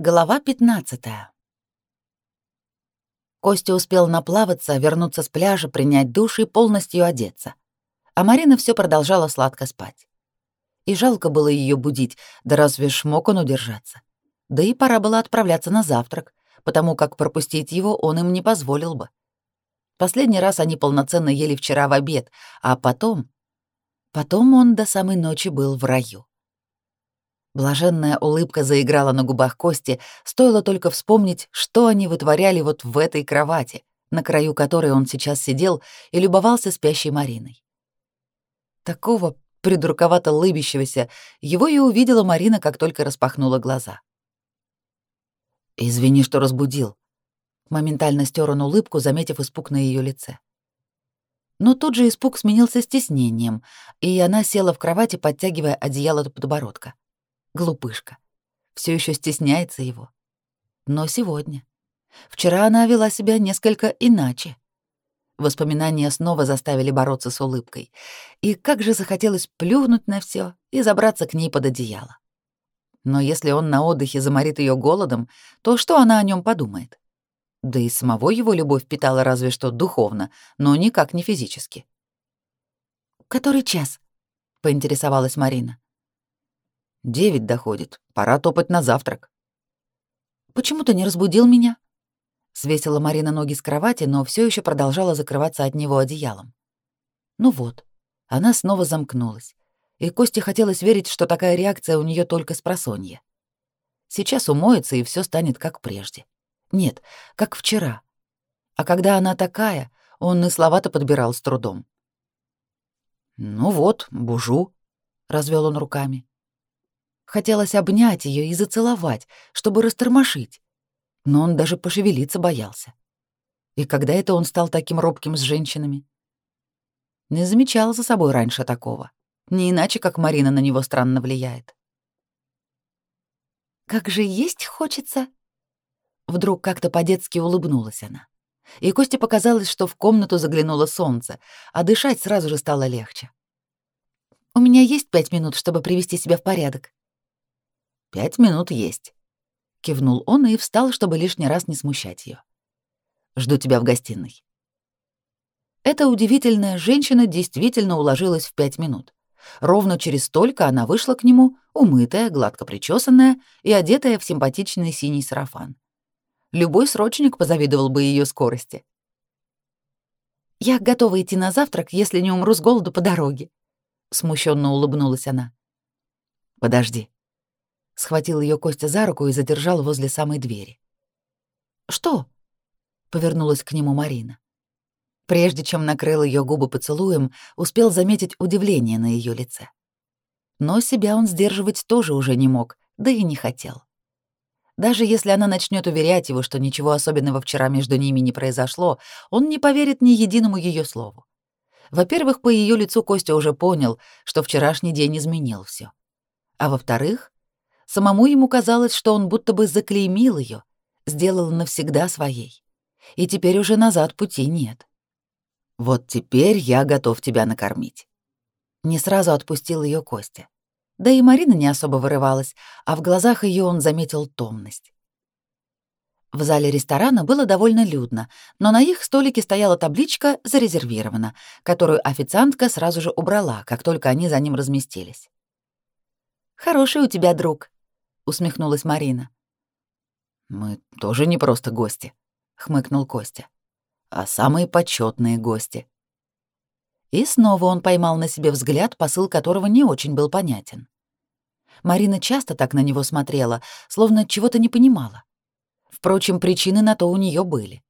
Глава 15. Костя успел наплаваться, вернуться с пляжа, принять душ и полностью одеться. А Марина все продолжала сладко спать. И жалко было ее будить, да разве ж мог он удержаться? Да и пора было отправляться на завтрак, потому как пропустить его он им не позволил бы. Последний раз они полноценно ели вчера в обед, а потом... Потом он до самой ночи был в раю. Блаженная улыбка заиграла на губах Кости, стоило только вспомнить, что они вытворяли вот в этой кровати, на краю которой он сейчас сидел и любовался спящей Мариной. Такого придурковато лыбящегося его и увидела Марина, как только распахнула глаза. «Извини, что разбудил», — моментально стер он улыбку, заметив испуг на ее лице. Но тут же испуг сменился стеснением, и она села в кровати, подтягивая одеяло до подбородка. Глупышка. Все еще стесняется его. Но сегодня. Вчера она вела себя несколько иначе. Воспоминания снова заставили бороться с улыбкой. И как же захотелось плюнуть на все и забраться к ней под одеяло. Но если он на отдыхе заморит ее голодом, то что она о нем подумает? Да и самого его любовь питала разве что духовно, но никак не физически. «Который час?» — поинтересовалась Марина. Девять доходит. Пора топать на завтрак. Почему ты не разбудил меня? Свесила Марина ноги с кровати, но все еще продолжала закрываться от него одеялом. Ну вот, она снова замкнулась. И Косте хотелось верить, что такая реакция у нее только с просонья. Сейчас умоется, и все станет как прежде. Нет, как вчера. А когда она такая, он и слова-то подбирал с трудом. «Ну вот, бужу», — развел он руками. Хотелось обнять ее и зацеловать, чтобы растормошить. Но он даже пошевелиться боялся. И когда это он стал таким робким с женщинами? Не замечал за собой раньше такого. Не иначе, как Марина на него странно влияет. «Как же есть хочется!» Вдруг как-то по-детски улыбнулась она. И Косте показалось, что в комнату заглянуло солнце, а дышать сразу же стало легче. «У меня есть пять минут, чтобы привести себя в порядок?» Пять минут есть. Кивнул он и встал, чтобы лишний раз не смущать ее. Жду тебя в гостиной. Эта удивительная женщина действительно уложилась в пять минут. Ровно через столько она вышла к нему, умытая, гладко причесанная и одетая в симпатичный синий сарафан. Любой срочник позавидовал бы ее скорости. «Я готова идти на завтрак, если не умру с голоду по дороге», — смущенно улыбнулась она. «Подожди», Схватил ее Костя за руку и задержал возле самой двери. «Что?» — повернулась к нему Марина. Прежде чем накрыл ее губы поцелуем, успел заметить удивление на ее лице. Но себя он сдерживать тоже уже не мог, да и не хотел. Даже если она начнет уверять его, что ничего особенного вчера между ними не произошло, он не поверит ни единому ее слову. Во-первых, по ее лицу Костя уже понял, что вчерашний день изменил все. А во-вторых, Самому ему казалось, что он будто бы заклеймил ее, сделал навсегда своей. И теперь уже назад пути нет. Вот теперь я готов тебя накормить. Не сразу отпустил ее Костя. Да и Марина не особо вырывалась, а в глазах ее он заметил томность. В зале ресторана было довольно людно, но на их столике стояла табличка «Зарезервировано», которую официантка сразу же убрала, как только они за ним разместились. «Хороший у тебя друг», усмехнулась Марина. Мы тоже не просто гости, хмыкнул Костя. А самые почетные гости. И снова он поймал на себе взгляд, посыл которого не очень был понятен. Марина часто так на него смотрела, словно чего-то не понимала. Впрочем, причины на то у нее были.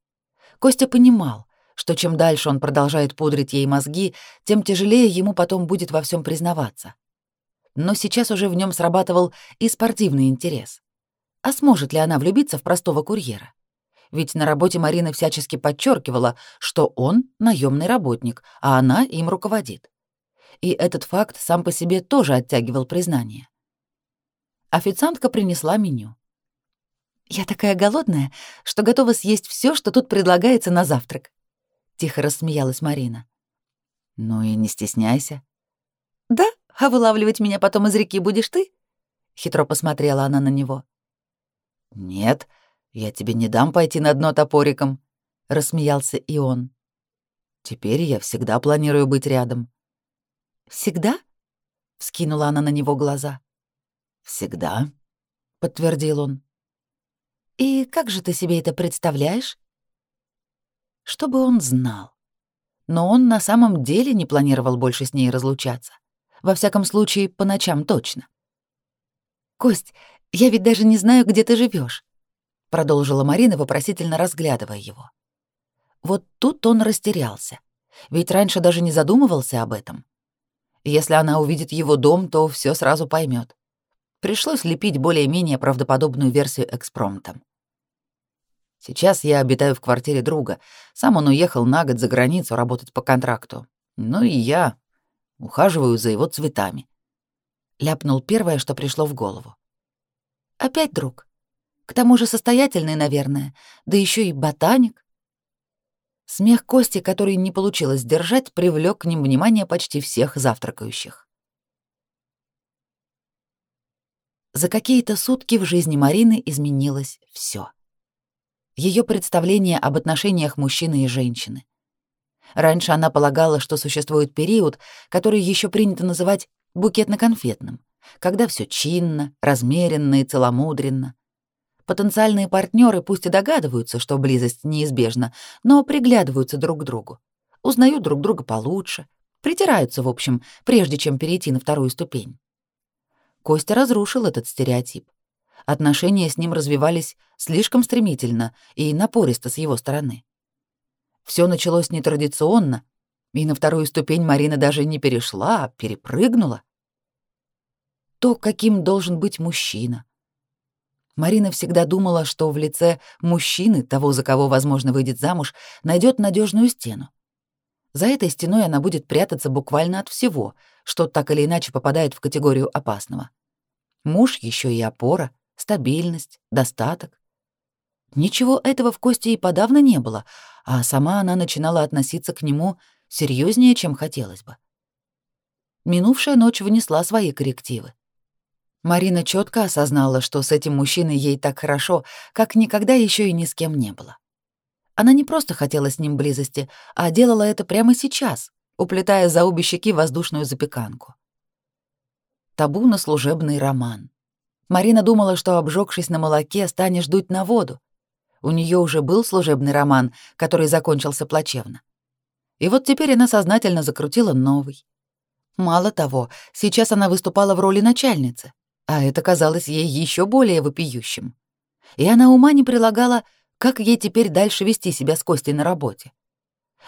Костя понимал, что чем дальше он продолжает пудрить ей мозги, тем тяжелее ему потом будет во всем признаваться но сейчас уже в нем срабатывал и спортивный интерес. А сможет ли она влюбиться в простого курьера? Ведь на работе Марина всячески подчеркивала, что он наемный работник, а она им руководит. И этот факт сам по себе тоже оттягивал признание. Официантка принесла меню. «Я такая голодная, что готова съесть все, что тут предлагается на завтрак», — тихо рассмеялась Марина. «Ну и не стесняйся». «Да?» А вылавливать меня потом из реки будешь ты? Хитро посмотрела она на него. «Нет, я тебе не дам пойти на дно топориком», — рассмеялся и он. «Теперь я всегда планирую быть рядом». «Всегда?» — вскинула она на него глаза. «Всегда», — подтвердил он. «И как же ты себе это представляешь?» Чтобы он знал. Но он на самом деле не планировал больше с ней разлучаться. Во всяком случае, по ночам точно. «Кость, я ведь даже не знаю, где ты живешь, продолжила Марина, вопросительно разглядывая его. Вот тут он растерялся. Ведь раньше даже не задумывался об этом. Если она увидит его дом, то все сразу поймет. Пришлось лепить более-менее правдоподобную версию экспромтом. Сейчас я обитаю в квартире друга. Сам он уехал на год за границу работать по контракту. Ну и я ухаживаю за его цветами. Ляпнул первое, что пришло в голову. Опять друг. К тому же состоятельный, наверное, да еще и ботаник. Смех Кости, который не получилось сдержать, привлек к ним внимание почти всех завтракающих. За какие-то сутки в жизни Марины изменилось все. Ее представление об отношениях мужчины и женщины. Раньше она полагала, что существует период, который еще принято называть букетно-конфетным, когда все чинно, размеренно и целомудренно, Потенциальные партнеры пусть и догадываются, что близость неизбежна, но приглядываются друг к другу, узнают друг друга получше, притираются, в общем, прежде чем перейти на вторую ступень. Костя разрушил этот стереотип. Отношения с ним развивались слишком стремительно и напористо с его стороны. Все началось нетрадиционно, и на вторую ступень Марина даже не перешла, а перепрыгнула. То, каким должен быть мужчина, Марина всегда думала, что в лице мужчины, того, за кого, возможно, выйдет замуж, найдет надежную стену. За этой стеной она будет прятаться буквально от всего, что так или иначе попадает в категорию опасного. Муж еще и опора, стабильность, достаток. Ничего этого в Косте и подавно не было, а сама она начинала относиться к нему серьезнее, чем хотелось бы. Минувшая ночь внесла свои коррективы. Марина четко осознала, что с этим мужчиной ей так хорошо, как никогда еще и ни с кем не было. Она не просто хотела с ним близости, а делала это прямо сейчас, уплетая за обе щеки воздушную запеканку. Табу на служебный роман. Марина думала, что, обжегшись на молоке, станешь дуть на воду. У нее уже был служебный роман, который закончился плачевно. И вот теперь она сознательно закрутила новый. Мало того, сейчас она выступала в роли начальницы а это казалось ей еще более вопиющим. И она ума не прилагала, как ей теперь дальше вести себя с Костей на работе.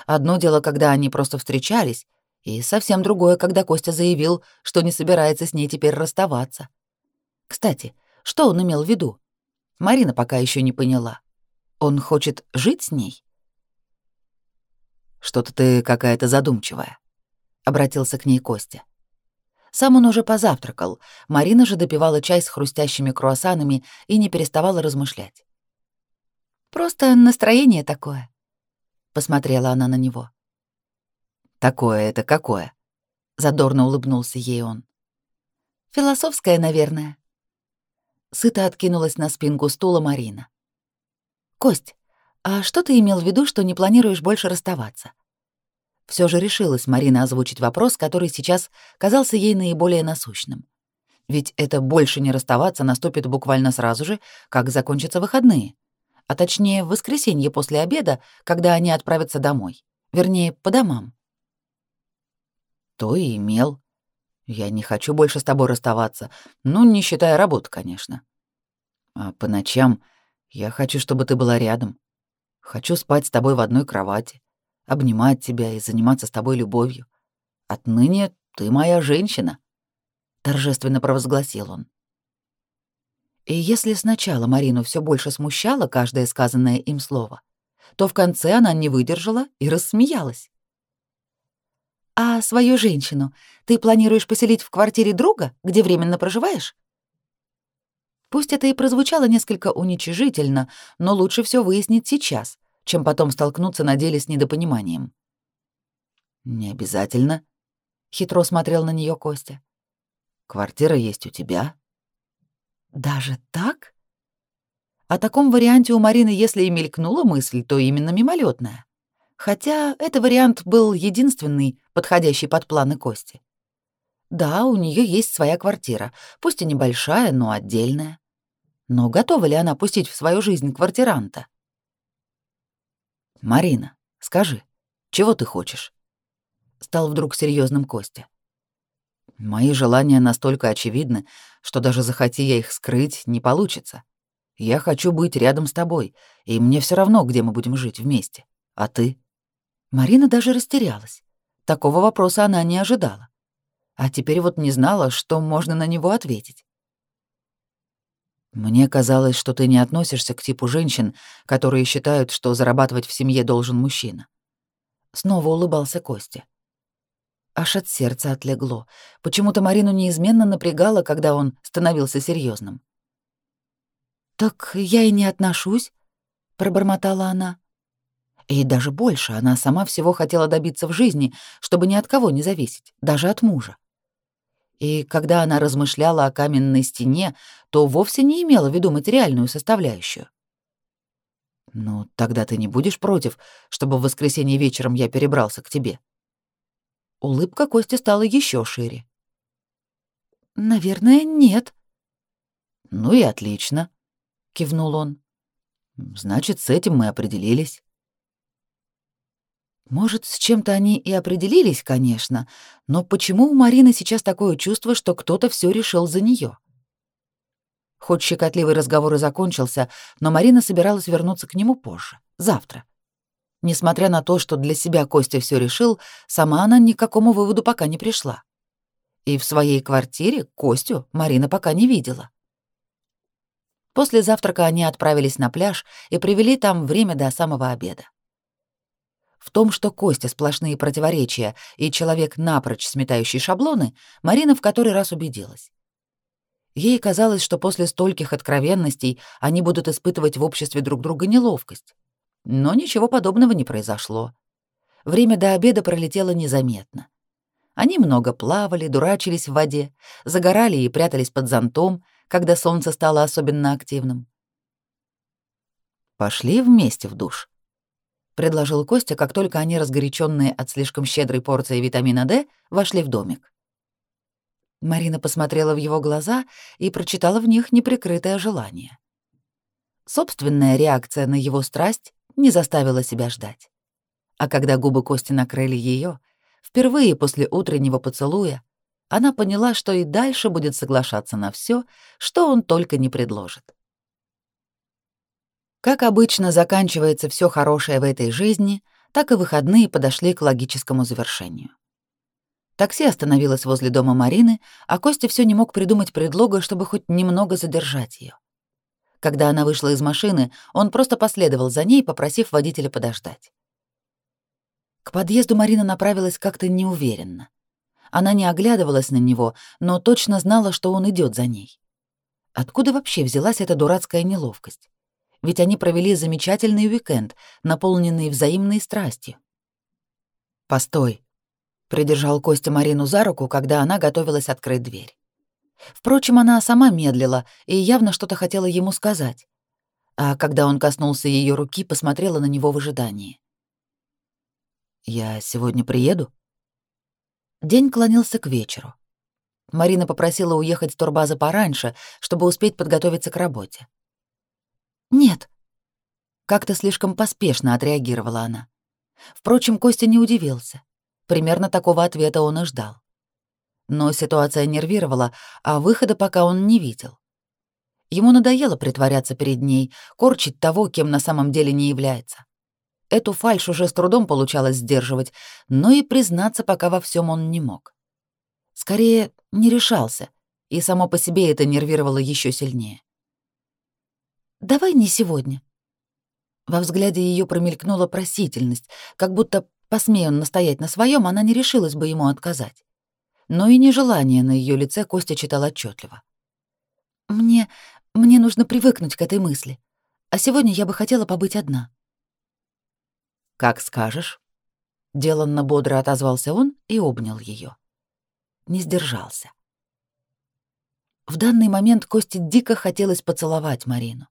Одно дело, когда они просто встречались, и совсем другое, когда Костя заявил, что не собирается с ней теперь расставаться. Кстати, что он имел в виду? Марина пока еще не поняла. Он хочет жить с ней? Что-то ты какая-то задумчивая, обратился к ней Костя. Сам он уже позавтракал, Марина же допивала чай с хрустящими круассанами и не переставала размышлять. «Просто настроение такое», — посмотрела она на него. «Такое это какое?» — задорно улыбнулся ей он. «Философское, наверное». Сыто откинулась на спинку стула Марина. «Кость, а что ты имел в виду, что не планируешь больше расставаться?» Все же решилась Марина озвучить вопрос, который сейчас казался ей наиболее насущным. Ведь это больше не расставаться наступит буквально сразу же, как закончатся выходные. А точнее, в воскресенье после обеда, когда они отправятся домой. Вернее, по домам. То и имел. Я не хочу больше с тобой расставаться. Ну, не считая работы, конечно. А по ночам я хочу, чтобы ты была рядом. Хочу спать с тобой в одной кровати обнимать тебя и заниматься с тобой любовью. Отныне ты моя женщина», — торжественно провозгласил он. И если сначала Марину все больше смущало каждое сказанное им слово, то в конце она не выдержала и рассмеялась. «А свою женщину ты планируешь поселить в квартире друга, где временно проживаешь?» Пусть это и прозвучало несколько уничижительно, но лучше все выяснить сейчас, чем потом столкнуться на деле с недопониманием. «Не обязательно», — хитро смотрел на нее Костя. «Квартира есть у тебя». «Даже так?» О таком варианте у Марины, если и мелькнула мысль, то именно мимолетная. Хотя это вариант был единственный, подходящий под планы Кости. Да, у нее есть своя квартира, пусть и небольшая, но отдельная. Но готова ли она пустить в свою жизнь квартиранта? «Марина, скажи, чего ты хочешь?» Стал вдруг серьезным Костя. «Мои желания настолько очевидны, что даже захоти я их скрыть, не получится. Я хочу быть рядом с тобой, и мне все равно, где мы будем жить вместе. А ты?» Марина даже растерялась. Такого вопроса она не ожидала. А теперь вот не знала, что можно на него ответить. Мне казалось, что ты не относишься к типу женщин, которые считают, что зарабатывать в семье должен мужчина. Снова улыбался Костя. Аж от сердца отлегло. Почему-то Марину неизменно напрягало, когда он становился серьезным. «Так я и не отношусь», — пробормотала она. И даже больше, она сама всего хотела добиться в жизни, чтобы ни от кого не зависеть, даже от мужа. И когда она размышляла о каменной стене, то вовсе не имела в виду материальную составляющую. «Ну, тогда ты не будешь против, чтобы в воскресенье вечером я перебрался к тебе?» Улыбка Кости стала еще шире. «Наверное, нет». «Ну и отлично», — кивнул он. «Значит, с этим мы определились». Может, с чем-то они и определились, конечно, но почему у Марины сейчас такое чувство, что кто-то все решил за нее? Хоть щекотливый разговор и закончился, но Марина собиралась вернуться к нему позже, завтра. Несмотря на то, что для себя Костя все решил, сама она ни к какому выводу пока не пришла. И в своей квартире Костю Марина пока не видела. После завтрака они отправились на пляж и провели там время до самого обеда. В том, что Костя сплошные противоречия и человек напрочь сметающий шаблоны, Марина в который раз убедилась. Ей казалось, что после стольких откровенностей они будут испытывать в обществе друг друга неловкость. Но ничего подобного не произошло. Время до обеда пролетело незаметно. Они много плавали, дурачились в воде, загорали и прятались под зонтом, когда солнце стало особенно активным. «Пошли вместе в душ», — предложил Костя, как только они, разгоряченные от слишком щедрой порции витамина D, вошли в домик. Марина посмотрела в его глаза и прочитала в них неприкрытое желание. Собственная реакция на его страсть не заставила себя ждать. А когда губы Кости накрыли ее, впервые после утреннего поцелуя, она поняла, что и дальше будет соглашаться на все, что он только не предложит. Как обычно заканчивается все хорошее в этой жизни, так и выходные подошли к логическому завершению. Такси остановилось возле дома Марины, а Костя все не мог придумать предлога, чтобы хоть немного задержать ее. Когда она вышла из машины, он просто последовал за ней, попросив водителя подождать. К подъезду Марина направилась как-то неуверенно. Она не оглядывалась на него, но точно знала, что он идет за ней. Откуда вообще взялась эта дурацкая неловкость? Ведь они провели замечательный уикенд, наполненный взаимной страстью. «Постой», — придержал Костя Марину за руку, когда она готовилась открыть дверь. Впрочем, она сама медлила и явно что-то хотела ему сказать. А когда он коснулся ее руки, посмотрела на него в ожидании. «Я сегодня приеду?» День клонился к вечеру. Марина попросила уехать с турбазы пораньше, чтобы успеть подготовиться к работе. «Нет». Как-то слишком поспешно отреагировала она. Впрочем, Костя не удивился. Примерно такого ответа он и ждал. Но ситуация нервировала, а выхода пока он не видел. Ему надоело притворяться перед ней, корчить того, кем на самом деле не является. Эту фальшь уже с трудом получалось сдерживать, но и признаться пока во всем он не мог. Скорее, не решался, и само по себе это нервировало еще сильнее. Давай не сегодня. Во взгляде ее промелькнула просительность, как будто, посмея он настоять на своем, она не решилась бы ему отказать. Но и нежелание на ее лице Костя читал отчетливо. Мне мне нужно привыкнуть к этой мысли. А сегодня я бы хотела побыть одна. Как скажешь. Деланно бодро отозвался он и обнял ее. Не сдержался. В данный момент Косте дико хотелось поцеловать Марину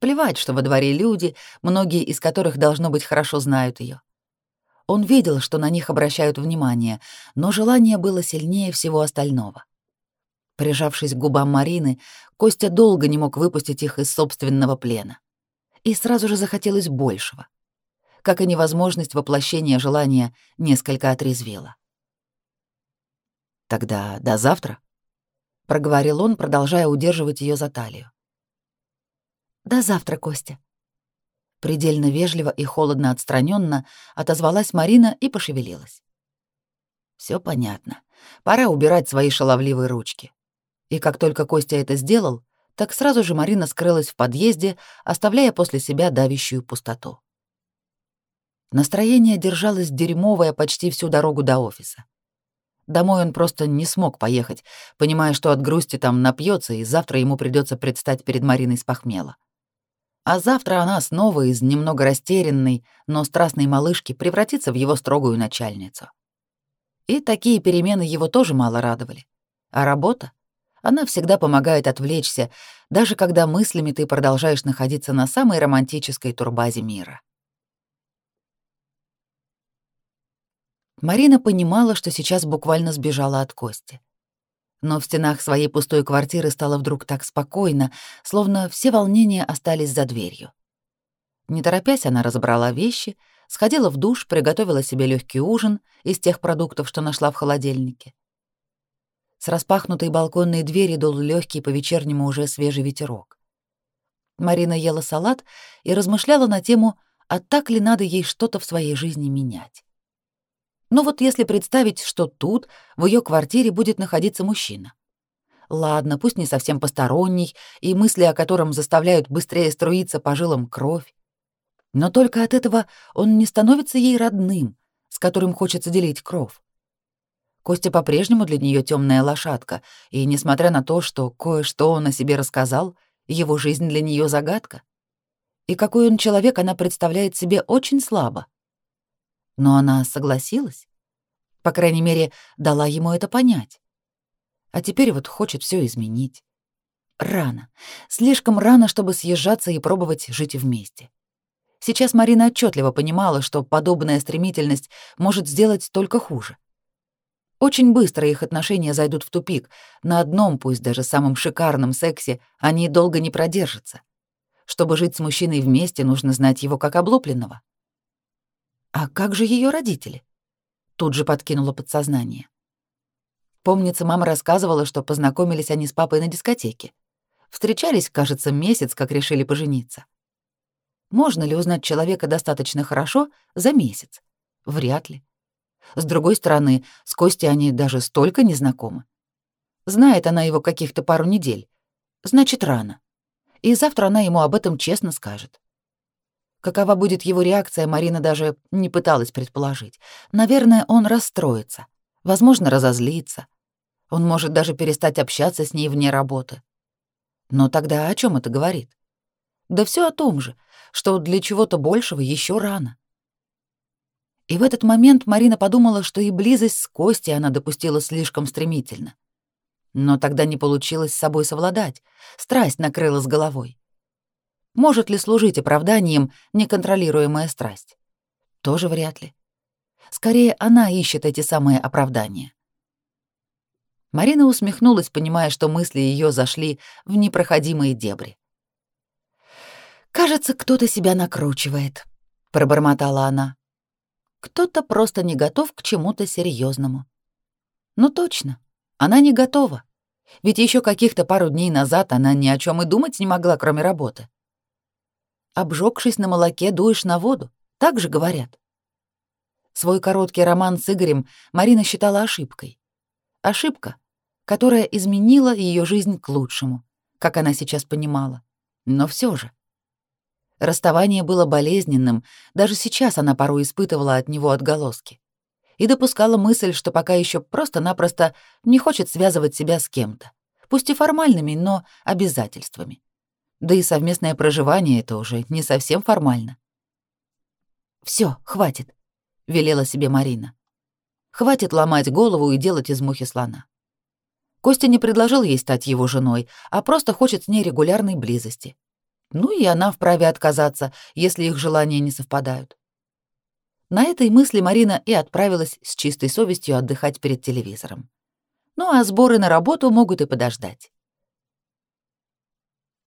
Плевать, что во дворе люди, многие из которых, должно быть, хорошо знают ее. Он видел, что на них обращают внимание, но желание было сильнее всего остального. Прижавшись к губам Марины, Костя долго не мог выпустить их из собственного плена. И сразу же захотелось большего. Как и невозможность воплощения желания несколько отрезвела. «Тогда до завтра?» — проговорил он, продолжая удерживать ее за талию. «До завтра, Костя», предельно вежливо и холодно отстраненно отозвалась Марина и пошевелилась. Все понятно. Пора убирать свои шаловливые ручки. И как только Костя это сделал, так сразу же Марина скрылась в подъезде, оставляя после себя давящую пустоту. Настроение держалось дерьмовое почти всю дорогу до офиса. Домой он просто не смог поехать, понимая, что от грусти там напьется, и завтра ему придется предстать перед Мариной с похмела. А завтра она снова из немного растерянной, но страстной малышки превратится в его строгую начальницу. И такие перемены его тоже мало радовали. А работа? Она всегда помогает отвлечься, даже когда мыслями ты продолжаешь находиться на самой романтической турбазе мира. Марина понимала, что сейчас буквально сбежала от Кости но в стенах своей пустой квартиры стало вдруг так спокойно, словно все волнения остались за дверью. Не торопясь, она разобрала вещи, сходила в душ, приготовила себе легкий ужин из тех продуктов, что нашла в холодильнике. С распахнутой балконной двери дул легкий по-вечернему уже свежий ветерок. Марина ела салат и размышляла на тему, а так ли надо ей что-то в своей жизни менять. Ну вот если представить, что тут, в ее квартире, будет находиться мужчина. Ладно, пусть не совсем посторонний, и мысли о котором заставляют быстрее струиться по жилам кровь. Но только от этого он не становится ей родным, с которым хочется делить кровь. Костя по-прежнему для нее темная лошадка, и несмотря на то, что кое-что он о себе рассказал, его жизнь для нее загадка. И какой он человек, она представляет себе очень слабо. Но она согласилась. По крайней мере, дала ему это понять. А теперь вот хочет все изменить. Рано. Слишком рано, чтобы съезжаться и пробовать жить вместе. Сейчас Марина отчетливо понимала, что подобная стремительность может сделать только хуже. Очень быстро их отношения зайдут в тупик. На одном, пусть даже самом шикарном сексе, они долго не продержатся. Чтобы жить с мужчиной вместе, нужно знать его как облупленного. А как же ее родители? Тут же подкинуло подсознание. Помнится, мама рассказывала, что познакомились они с папой на дискотеке. Встречались, кажется, месяц, как решили пожениться. Можно ли узнать человека достаточно хорошо за месяц? Вряд ли. С другой стороны, с Костей они даже столько не знакомы. Знает она его каких-то пару недель. Значит, рано. И завтра она ему об этом честно скажет. Какова будет его реакция, Марина даже не пыталась предположить. Наверное, он расстроится, возможно, разозлится. Он может даже перестать общаться с ней вне работы. Но тогда о чем это говорит? Да все о том же, что для чего-то большего еще рано. И в этот момент Марина подумала, что и близость с Костей она допустила слишком стремительно. Но тогда не получилось с собой совладать, страсть накрыла с головой. Может ли служить оправданием неконтролируемая страсть? Тоже вряд ли. Скорее, она ищет эти самые оправдания. Марина усмехнулась, понимая, что мысли ее зашли в непроходимые дебри. «Кажется, кто-то себя накручивает», — пробормотала она. «Кто-то просто не готов к чему-то серьезному. Ну точно, она не готова. Ведь еще каких-то пару дней назад она ни о чем и думать не могла, кроме работы. Обжегшись на молоке, дуешь на воду. Так же говорят. Свой короткий роман с Игорем Марина считала ошибкой. Ошибка, которая изменила ее жизнь к лучшему, как она сейчас понимала. Но все же. Расставание было болезненным, даже сейчас она порой испытывала от него отголоски. И допускала мысль, что пока еще просто-напросто не хочет связывать себя с кем-то, пусть и формальными, но обязательствами. Да и совместное проживание — это уже не совсем формально. Все, хватит», — велела себе Марина. «Хватит ломать голову и делать из мухи слона». Костя не предложил ей стать его женой, а просто хочет с ней регулярной близости. Ну и она вправе отказаться, если их желания не совпадают. На этой мысли Марина и отправилась с чистой совестью отдыхать перед телевизором. Ну а сборы на работу могут и подождать.